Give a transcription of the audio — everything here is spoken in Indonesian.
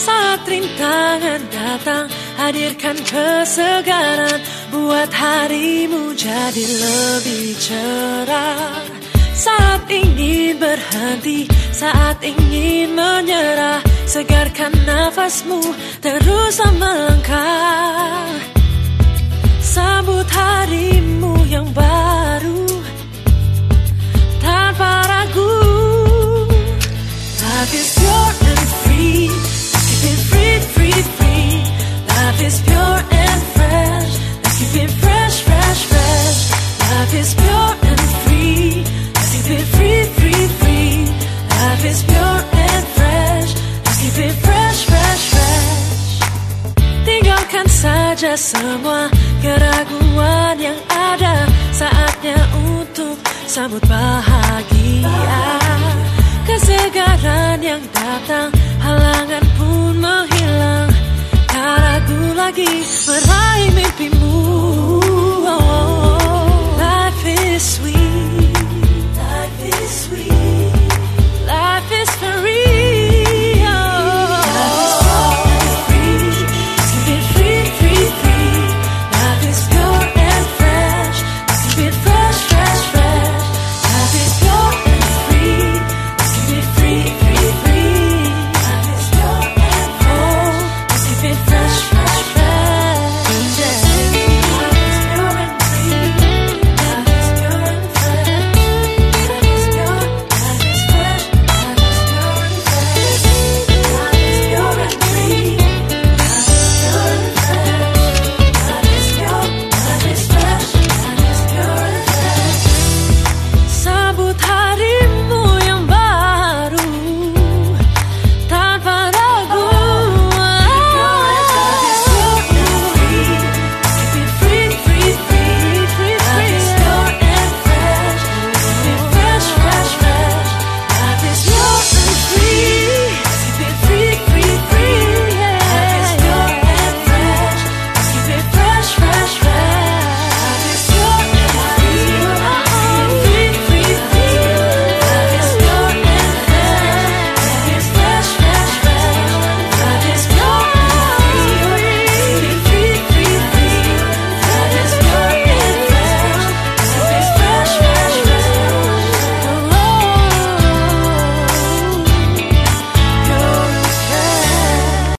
Saat rintangan datang Hadirkan kesegaran. Buat harimu jadi lebih cerah. Saat ingin berhenti Saat ingin menyerah Segarkan nafasmu Terus melangkah Sambut harimu yang baru Tanpa ragu. Life is pure and free. Let's keep it free, free, free. Life is pure and fresh. Let's keep it fresh, fresh, fresh. Life is pure Lupakan saja semua keraguan yang ada Saatnya untuk sambut bahagia. Kesegaran yang datang Halangan pun menghilang. Tak ragu lagi meraih mimpimu